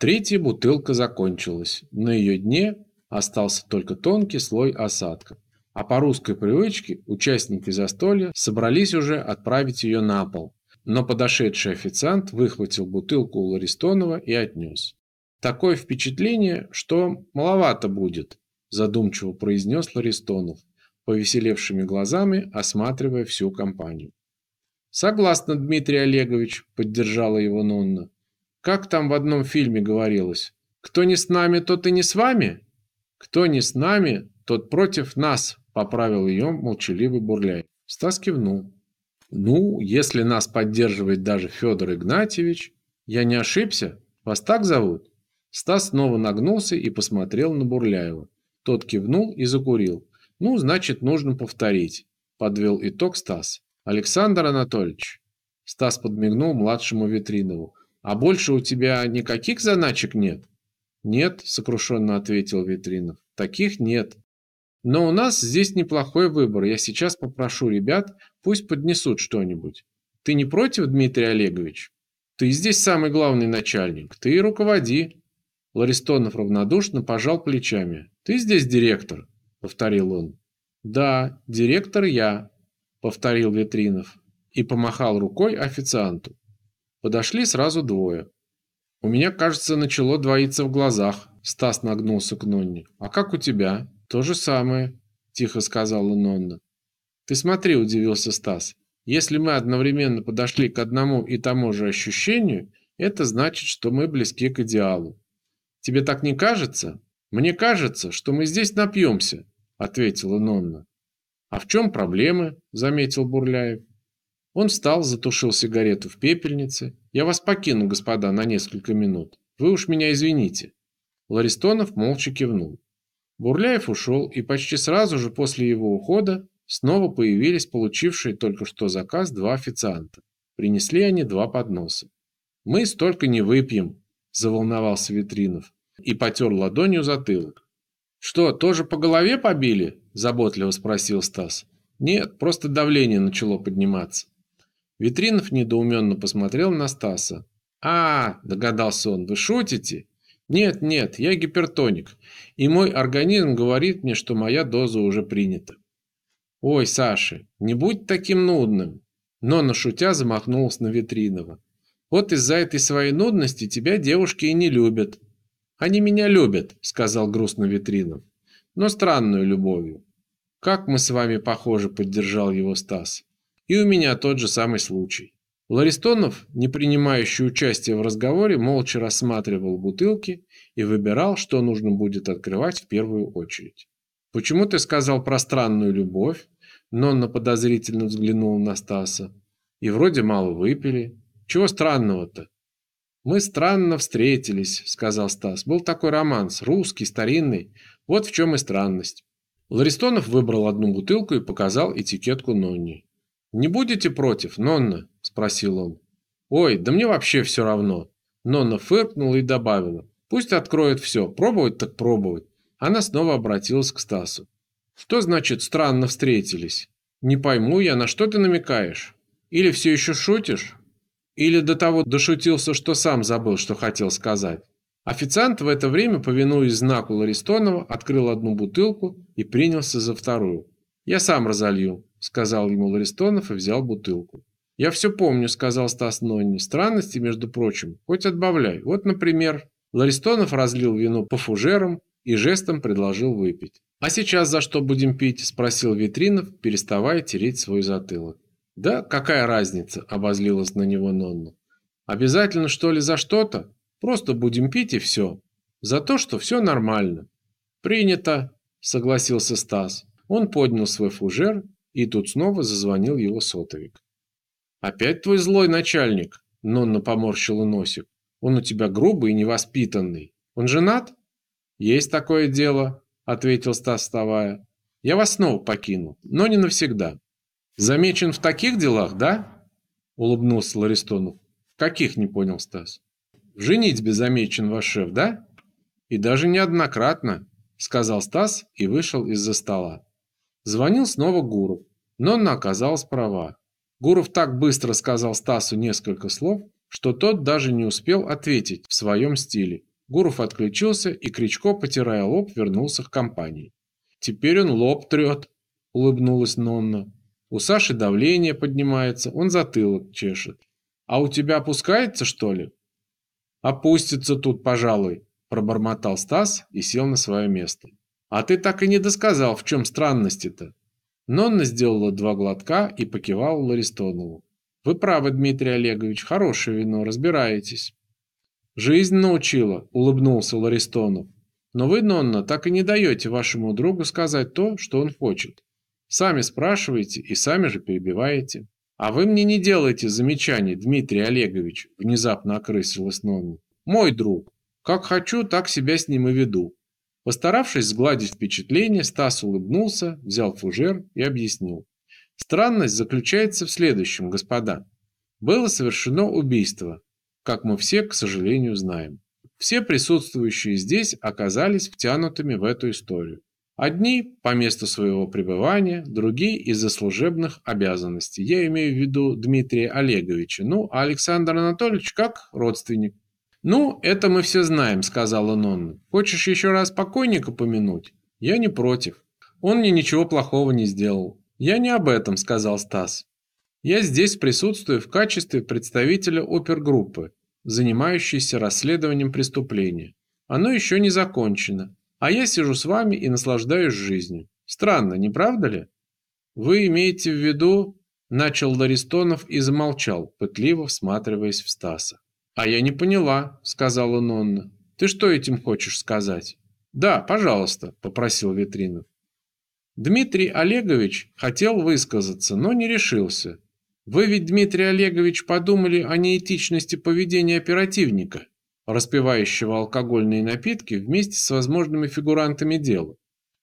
Третья бутылка закончилась. На ее дне остался только тонкий слой осадка. А по русской привычке участники застолья собрались уже отправить ее на пол. Но подошедший официант выхватил бутылку у Ларистонова и отнес. Такое впечатление, что маловато будет, задумчиво произнес Ларистонов, повеселевшими глазами осматривая всю компанию. Согласна, Дмитрий Олегович, поддержала его Нонна. Как там в одном фильме говорилось? Кто не с нами, тот и не с вами? Кто не с нами, тот против нас, поправил ее молчаливый Бурляй. Стас кивнул. Ну, если нас поддерживает даже Федор Игнатьевич, я не ошибся? Вас так зовут? Стас снова нагнулся и посмотрел на Бурляева. Тот кивнул и закурил. Ну, значит, нужно повторить, подвел итог Стас. Александр Анатольевич. Стас подмигнул младшему Витринову. А больше у тебя никаких заначек нет? Нет, сокрушенно ответил Витринов. Таких нет. Но у нас здесь неплохой выбор. Я сейчас попрошу ребят, пусть поднесут что-нибудь. Ты не против, Дмитрий Олегович? Ты здесь самый главный начальник. Ты и руководи. Ларистонов равнодушно пожал плечами. Ты здесь директор, повторил он. Да, директор я, повторил Витринов и помахал рукой официанту. Подошли сразу двое. У меня, кажется, начало двоиться в глазах. Стас нагнулся к Нонне. А как у тебя? То же самое, тихо сказала Нонна. Ты смотри, удивился Стас. Если мы одновременно подошли к одному и тому же ощущению, это значит, что мы близки к идеалу. Тебе так не кажется? Мне кажется, что мы здесь напьемся, ответила Нонна. А в чем проблемы? заметил Бурляев. Он встал, затушил сигарету в пепельнице. Я вас покину, господа, на несколько минут. Вы уж меня извините. Ларистонов молча кивнул. Бурляев ушел, и почти сразу же после его ухода снова появились получившие только что заказ два официанта. Принесли они два подноса. «Мы столько не выпьем», – заволновался Витринов и потер ладонью затылок. «Что, тоже по голове побили?» – заботливо спросил Стас. «Нет, просто давление начало подниматься». Витринов недоуменно посмотрел на Стаса. «А, – догадался он, – вы шутите?» Нет, нет, я гипертоник, и мой организм говорит мне, что моя доза уже принята. Ой, Саша, не будь таким нудным. Но на шутя замахнулся на Витринова. Вот из-за этой своей нудности тебя девушки и не любят. Они меня любят, сказал грустно Витринов. Но странную любовью. Как мы с вами похожи, поддержал его Стас. И у меня тот же самый случай. Ларистонов, не принимающий участия в разговоре, молча рассматривал бутылки и выбирал, что нужно будет открывать в первую очередь. «Почему ты сказал про странную любовь?» Нонна подозрительно взглянула на Стаса. «И вроде мало выпили. Чего странного-то?» «Мы странно встретились», — сказал Стас. «Был такой романс, русский, старинный. Вот в чем и странность». Ларистонов выбрал одну бутылку и показал этикетку Нонне. «Не будете против, Нонна?» – спросил он. «Ой, да мне вообще все равно». Нонна фыркнула и добавила. «Пусть откроет все, пробовать так пробовать». Она снова обратилась к Стасу. «Что значит странно встретились? Не пойму я, на что ты намекаешь? Или все еще шутишь? Или до того дошутился, что сам забыл, что хотел сказать?» Официант в это время, повинуясь знаку Ларистонова, открыл одну бутылку и принялся за вторую. «Я сам разолью», — сказал ему Ларистонов и взял бутылку. «Я все помню», — сказал Стас Нонни. «Странности, между прочим, хоть отбавляй. Вот, например...» Ларистонов разлил вино по фужерам и жестом предложил выпить. «А сейчас за что будем пить?» – спросил Витринов, переставая тереть свой затылок. «Да какая разница?» – обозлилась на него Нонна. «Обязательно, что ли, за что-то? Просто будем пить и все. За то, что все нормально». «Принято», – согласился Стас. Он поднял свой фужер, и тут снова зазвонил его сотовик. «Опять твой злой начальник?» – Нонна поморщила носик. «Он у тебя грубый и невоспитанный. Он женат?» «Есть такое дело», – ответил Стас, вставая. «Я вас снова покину, но не навсегда». «Замечен в таких делах, да?» – улыбнулся Ларистонов. «В каких?» – не понял Стас. «В женитьбе замечен ваш шеф, да?» «И даже неоднократно», – сказал Стас и вышел из-за стола. Звонил снова Гуров, но она оказалась права. Гуров так быстро сказал Стасу несколько слов, что тот даже не успел ответить в своем стиле. Гуров отключился, и Кричко, потирая лоб, вернулся к компании. «Теперь он лоб трет», — улыбнулась Нонна. «У Саши давление поднимается, он затылок чешет. А у тебя опускается, что ли?» «Опустится тут, пожалуй», – пробормотал Стас и сел на свое место. «А ты так и не досказал, в чем странности-то?» Нонна сделала два глотка и покивала Ларистонову. «Вы правы, Дмитрий Олегович, хорошее вино, разбираетесь». «Жизнь научила», – улыбнулся Ларистонов. «Но вы, Нонна, так и не даете вашему другу сказать то, что он хочет. Сами спрашиваете и сами же перебиваете». «А вы мне не делайте замечаний, Дмитрий Олегович», – внезапно окрысилась Нонна. «Мой друг. Как хочу, так себя с ним и веду». Постаравшись сгладить впечатление, Стас улыбнулся, взял фужер и объяснил. Странность заключается в следующем, господа. Было совершено убийство, как мы все, к сожалению, знаем. Все присутствующие здесь оказались втянутыми в эту историю. Одни по месту своего пребывания, другие из-за служебных обязанностей. Я имею в виду Дмитрия Олеговича. Ну, а Александр Анатольевич как родственник. Ну, это мы все знаем, сказала Нонна. Хочешь еще раз покойника помянуть? Я не против. Он мне ничего плохого не сделал. Я не об этом, сказал Стас. Я здесь присутствую в качестве представителя опергруппы, занимающейся расследованием преступления. Оно еще не закончено. А я сижу с вами и наслаждаюсь жизнью. Странно, не правда ли? Вы имеете в виду, начал Ларистонов и замолчал, пытливо всматриваясь в Стаса. А я не поняла, сказала Нонна. Ты что этим хочешь сказать? Да, пожалуйста, попросил Витринов. Дмитрий Олегович хотел высказаться, но не решился. Вы ведь, Дмитрий Олегович, подумали о неэтичности поведения оперативника распивающего алкогольные напитки вместе с возможными фигурантами дела.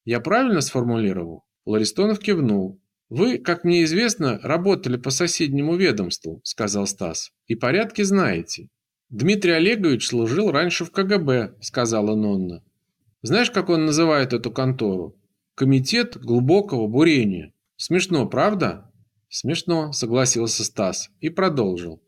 Я правильно сформулировал? Ларистонов кивнул. Вы, как мне известно, работали по соседнему ведомству, сказал Стас. И порядки знаете. Дмитрий Олегович служил раньше в КГБ, сказала Нонна. Знаешь, как он называет эту контору? Комитет глубокого бурения. Смешно, правда? Смешно, согласился Стас и продолжил.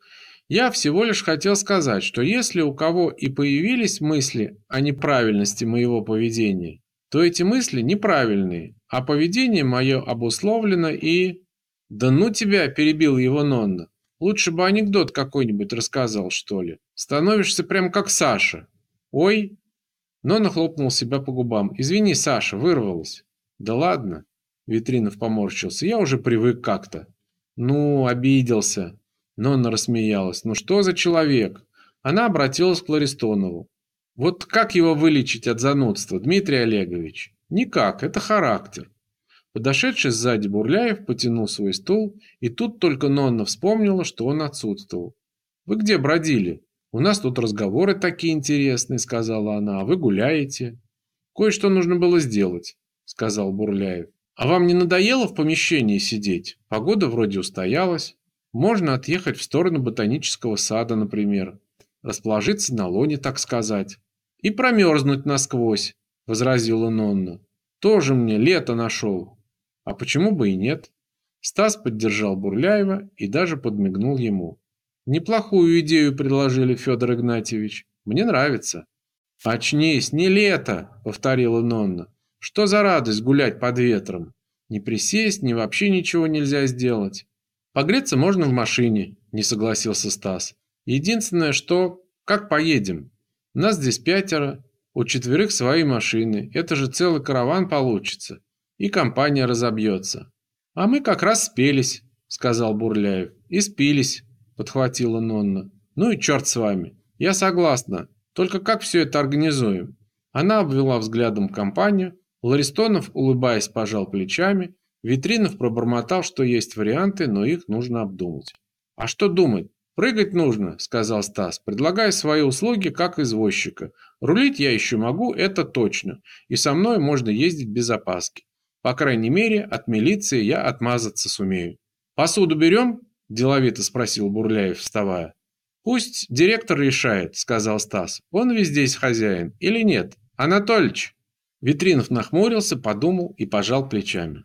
Я всего лишь хотел сказать, что если у кого и появились мысли о неправильности моего поведения, то эти мысли неправильные, а поведение мое обусловлено и... Да ну тебя, перебил его Нонна. Лучше бы анекдот какой-нибудь рассказал, что ли. Становишься прям как Саша. Ой. Нонна хлопнул себя по губам. Извини, Саша, вырвалась. Да ладно. Витринов поморщился. Я уже привык как-то. Ну, обиделся. Нонна рассмеялась. «Ну что за человек?» Она обратилась к Ларистонову. «Вот как его вылечить от занудства, Дмитрий Олегович?» «Никак, это характер». Подошедший сзади Бурляев потянул свой стул, и тут только Нонна вспомнила, что он отсутствовал. «Вы где бродили? У нас тут разговоры такие интересные», — сказала она, — «а вы гуляете». «Кое-что нужно было сделать», — сказал Бурляев. «А вам не надоело в помещении сидеть? Погода вроде устоялась». Можно отъехать в сторону ботанического сада, например, расположиться на лоне, так сказать, и промерзнуть насквозь, возразила Нонна. Тоже мне лето нашел. А почему бы и нет? Стас поддержал Бурляева и даже подмигнул ему. Неплохую идею предложили, Федор Игнатьевич. Мне нравится. Очнись, не лето, повторила Нонна. Что за радость гулять под ветром? Не присесть, ни вообще ничего нельзя сделать. Погреться можно в машине, не согласился Стас. Единственное, что как поедем? Нас здесь пятеро, у четверых свои машины. Это же целый караван получится, и компания разобьется. А мы как раз спелись, сказал Бурляев. И спились, подхватила Нонна. Ну и черт с вами. Я согласна. Только как все это организуем? Она обвела взглядом компанию. Ларистонов, улыбаясь, пожал плечами Витринов пробормотал, что есть варианты, но их нужно обдумать. «А что думать? Прыгать нужно», — сказал Стас, предлагая свои услуги как извозчика. «Рулить я еще могу, это точно, и со мной можно ездить без опаски. По крайней мере, от милиции я отмазаться сумею». «Посуду берем?» – деловито спросил Бурляев, вставая. «Пусть директор решает», – сказал Стас. «Он ведь здесь хозяин или нет? Анатольевич?» Витринов нахмурился, подумал и пожал плечами.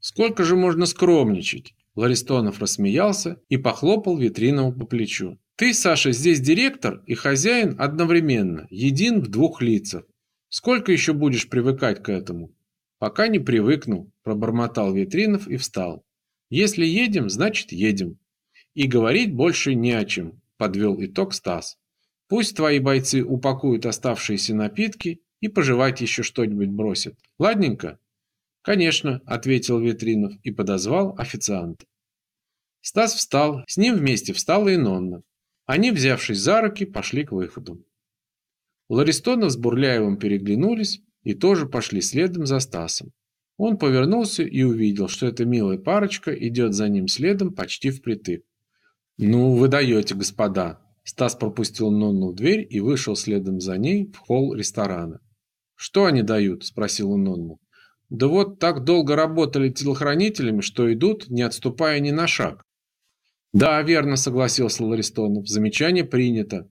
Сколько же можно скромничать? Ларистонов рассмеялся и похлопал Витринову по плечу. Ты, Саша, здесь директор и хозяин одновременно, един в двух лицах. Сколько еще будешь привыкать к этому? Пока не привыкну, пробормотал Ветринов и встал. Если едем, значит едем. И говорить больше не о чем, подвел итог Стас. Пусть твои бойцы упакуют оставшиеся напитки и пожевать еще что-нибудь бросят. Ладненько? Конечно, ответил Ветринов и подозвал официанта. Стас встал, с ним вместе встала и Нонна. Они, взявшись за руки, пошли к выходу. Ларистонов с Бурляевым переглянулись и тоже пошли следом за Стасом. Он повернулся и увидел, что эта милая парочка идет за ним следом почти впритык. «Ну, вы даете, господа!» Стас пропустил Нонну в дверь и вышел следом за ней в холл ресторана. «Что они дают?» – спросил он Нонну. «Да вот так долго работали телохранителями, что идут, не отступая ни на шаг». «Да, верно», – согласился Ларистонов. «Замечание принято.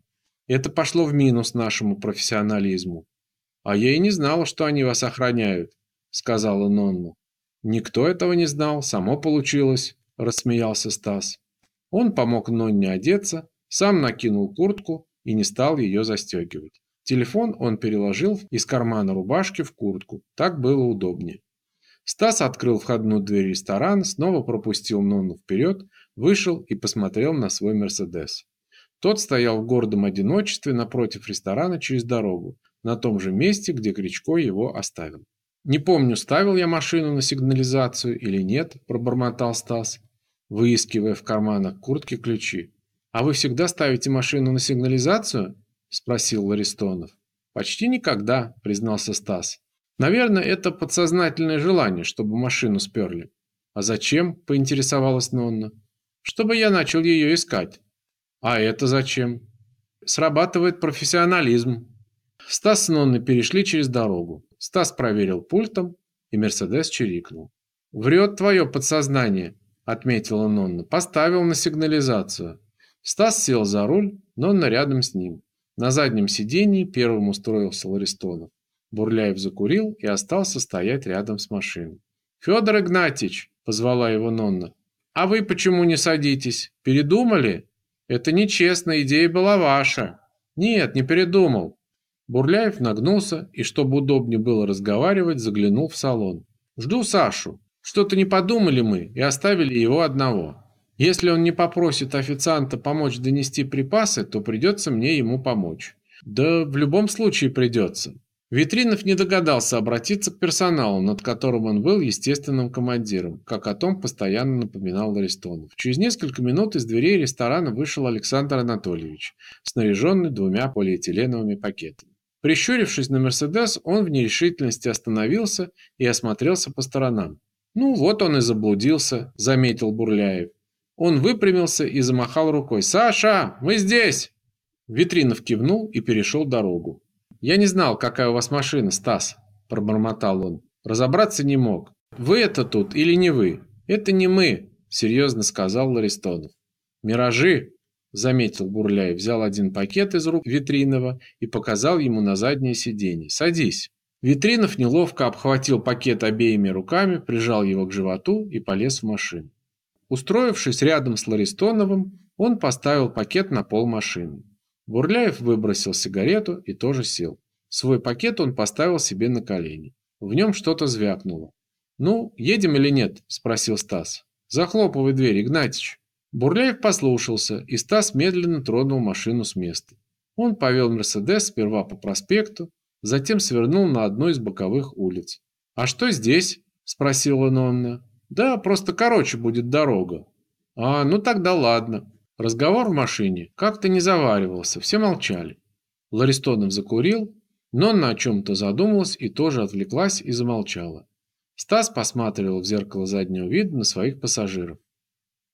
Это пошло в минус нашему профессионализму». «А я и не знала, что они вас охраняют», – сказала Нонна. «Никто этого не знал, само получилось», – рассмеялся Стас. Он помог Нонне одеться, сам накинул куртку и не стал ее застегивать. Телефон он переложил из кармана рубашки в куртку. Так было удобнее. Стас открыл входную дверь ресторана, снова пропустил Нонну вперед, вышел и посмотрел на свой «Мерседес». Тот стоял в гордом одиночестве напротив ресторана через дорогу, на том же месте, где Кричко его оставил. «Не помню, ставил я машину на сигнализацию или нет», – пробормотал Стас выискивая в карманах куртки ключи. «А вы всегда ставите машину на сигнализацию?» – спросил Ларистонов. «Почти никогда», – признался Стас. «Наверное, это подсознательное желание, чтобы машину сперли». «А зачем?» – поинтересовалась Нонна. «Чтобы я начал ее искать». «А это зачем?» «Срабатывает профессионализм». Стас с Нонной перешли через дорогу. Стас проверил пультом, и Мерседес чирикнул. «Врет твое подсознание», отметила Нонна. Поставил на сигнализацию. Стас сел за руль, Нонна рядом с ним. На заднем сидении первым устроился Ларистонов. Бурляев закурил и остался стоять рядом с машиной. «Федор Игнатьич!» – позвала его Нонна. «А вы почему не садитесь? Передумали? Это нечестно, идея была ваша». «Нет, не передумал». Бурляев нагнулся и, чтобы удобнее было разговаривать, заглянул в салон. «Жду Сашу. Что-то не подумали мы и оставили его одного. Если он не попросит официанта помочь донести припасы, то придется мне ему помочь. Да в любом случае придется. Витринов не догадался обратиться к персоналу, над которым он был естественным командиром, как о том постоянно напоминал Аристонов. Через несколько минут из дверей ресторана вышел Александр Анатольевич, снаряженный двумя полиэтиленовыми пакетами. Прищурившись на «Мерседес», он в нерешительности остановился и осмотрелся по сторонам. «Ну, вот он и заблудился», – заметил Бурляев. Он выпрямился и замахал рукой. «Саша, мы здесь!» Витринов кивнул и перешел дорогу. «Я не знал, какая у вас машина, Стас», – пробормотал он. «Разобраться не мог. Вы это тут или не вы?» «Это не мы», – серьезно сказал Ларистонов. «Миражи», – заметил Бурляев, взял один пакет из рук Витринова и показал ему на заднее сиденье. «Садись». Витринов неловко обхватил пакет обеими руками, прижал его к животу и полез в машину. Устроившись рядом с Ларистоновым, он поставил пакет на пол машины. Бурляев выбросил сигарету и тоже сел. Свой пакет он поставил себе на колени. В нем что-то звякнуло. «Ну, едем или нет?» – спросил Стас. «Захлопывай дверь, Игнатьич». Бурляев послушался, и Стас медленно тронул машину с места. Он повел «Мерседес» сперва по проспекту, затем свернул на одну из боковых улиц. «А что здесь?» – спросила Нонна. «Да, просто короче будет дорога». «А, ну тогда ладно». Разговор в машине как-то не заваривался, все молчали. Ларистонов закурил, Нонна о чем-то задумалась и тоже отвлеклась и замолчала. Стас посматривал в зеркало заднего вида на своих пассажиров.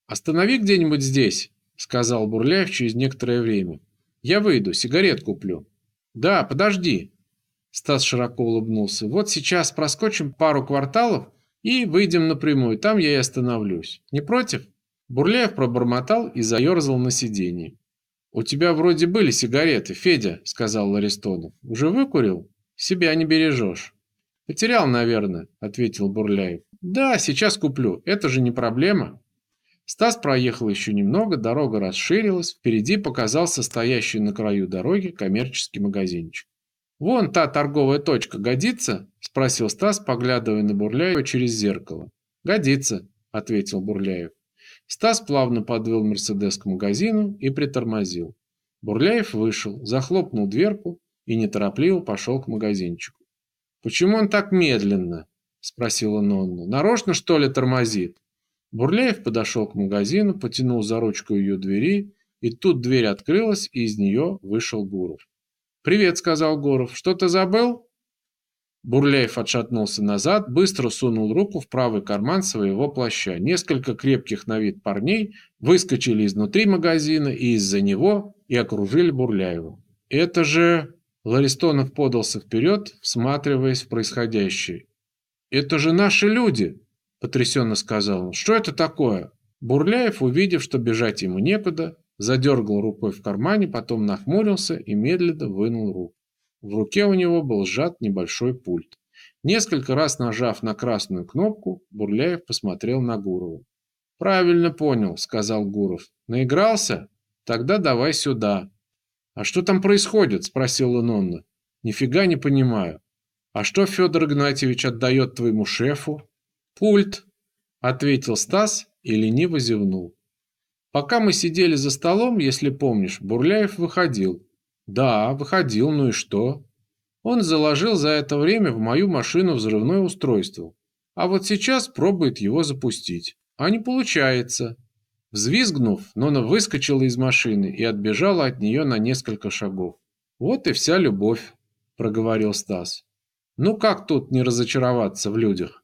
«Останови где-нибудь здесь», – сказал Бурляев через некоторое время. «Я выйду, сигарет куплю». «Да, подожди», Стас широко улыбнулся. Вот сейчас проскочим пару кварталов и выйдем напрямую. Там я и остановлюсь. Не против? Бурлеев пробормотал и заерзал на сиденье. «У тебя вроде были сигареты, Федя», — сказал Ларистонов. «Уже выкурил? Себя не бережешь». «Потерял, наверное», — ответил Бурляев. «Да, сейчас куплю. Это же не проблема». Стас проехал еще немного, дорога расширилась, впереди показался стоящий на краю дороги коммерческий магазинчик. «Вон та торговая точка годится?» – спросил Стас, поглядывая на Бурляева через зеркало. «Годится», – ответил Бурляев. Стас плавно подвел Мерседес к магазину и притормозил. Бурляев вышел, захлопнул дверку и неторопливо пошел к магазинчику. «Почему он так медленно?» – спросила Нонна. «Нарочно, что ли, тормозит?» Бурляев подошел к магазину, потянул за ручку ее двери, и тут дверь открылась, и из нее вышел Гуров. «Привет», — сказал Гуров. «Что ты забыл?» Бурляев отшатнулся назад, быстро сунул руку в правый карман своего плаща. Несколько крепких на вид парней выскочили изнутри магазина и из-за него и окружили Бурляева. «Это же...» Ларистонов подался вперед, всматриваясь в происходящее. «Это же наши люди!» Потрясенно сказал он. Что это такое? Бурляев, увидев, что бежать ему некуда, задергал рукой в кармане, потом нахмурился и медленно вынул руку. В руке у него был сжат небольшой пульт. Несколько раз нажав на красную кнопку, Бурляев посмотрел на Гурова. «Правильно понял», — сказал Гуров. «Наигрался? Тогда давай сюда». «А что там происходит?» — спросила Нонна. «Нифига не понимаю. А что Федор Игнатьевич отдает твоему шефу?» «Пульт», — ответил Стас и лениво зевнул. Пока мы сидели за столом, если помнишь, Бурляев выходил. Да, выходил, ну и что? Он заложил за это время в мою машину взрывное устройство. А вот сейчас пробует его запустить. А не получается. Взвизгнув, Нона выскочила из машины и отбежала от нее на несколько шагов. «Вот и вся любовь», — проговорил Стас. «Ну как тут не разочароваться в людях?»